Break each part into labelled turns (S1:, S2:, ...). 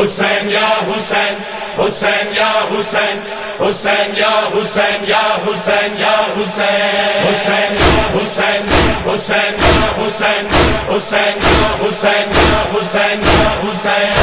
S1: حسین یا حسین حسین یا حسین حسین یا حسین یا حسین یا حسین حسین یا حسین حسین یا حسین حسین یا حسین یا حسین یا حسین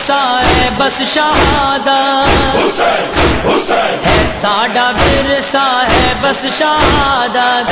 S2: ورثہ ہے بس شہادت۔ ہے ساڈا ورثہ ہے بس شہادت۔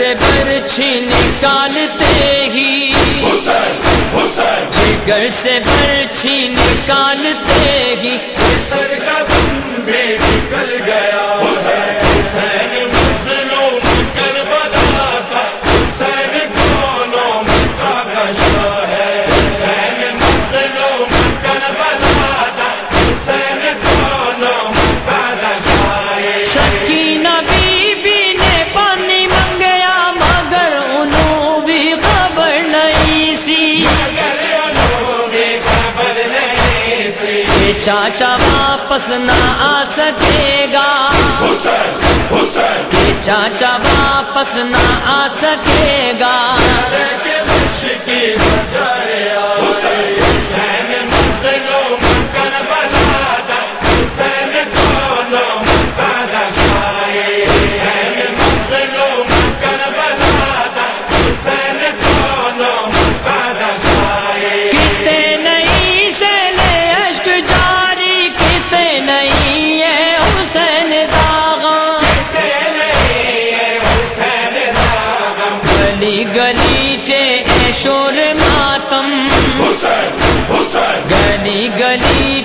S2: سے برچھی نکالتے ہی۔ گھر سے برچھی نکالتے ہی۔ سکینہ چاچا واپس نہ آ سکے گا۔ چاچا واپس نہ آ سکے گا۔ گلی گلی چے اے شور ماتم؟ گلی گلی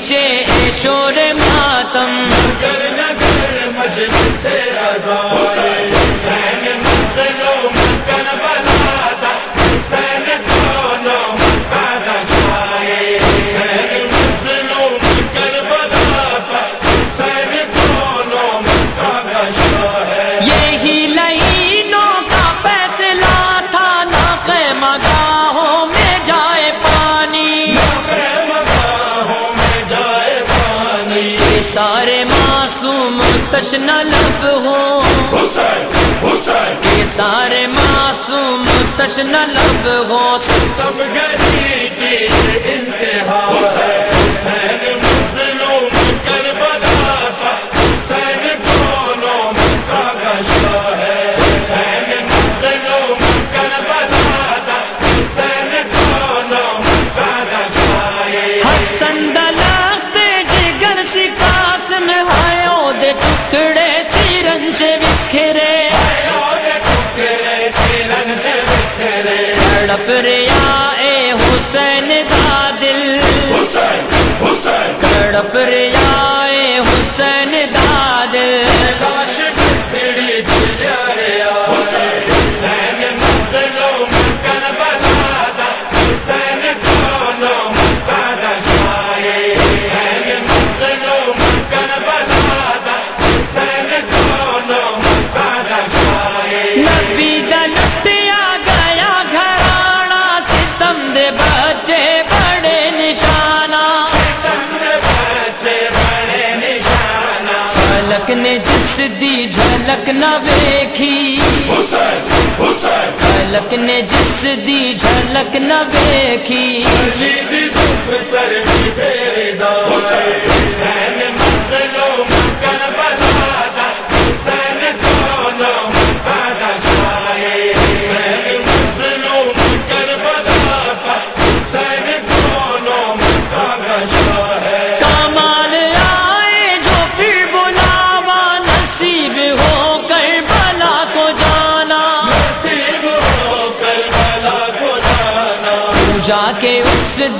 S2: معصوم تشن لب ہوں۔ یہ سارے معصوم تشن لب ہوں۔
S1: تب گلی کی انتہا۔ ہے
S2: ریا اے حسین دا دل تڑپ ریا جھلک نہ ویکھی جھلک نے جس دی جھلک نہ ویکھی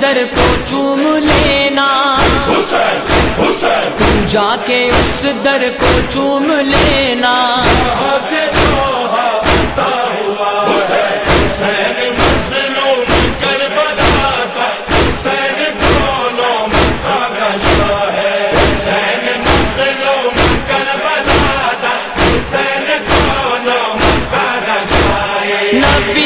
S1: در کو چوم لینا۔ تو جا کے اس در کو چوم لینا۔
S2: کہاں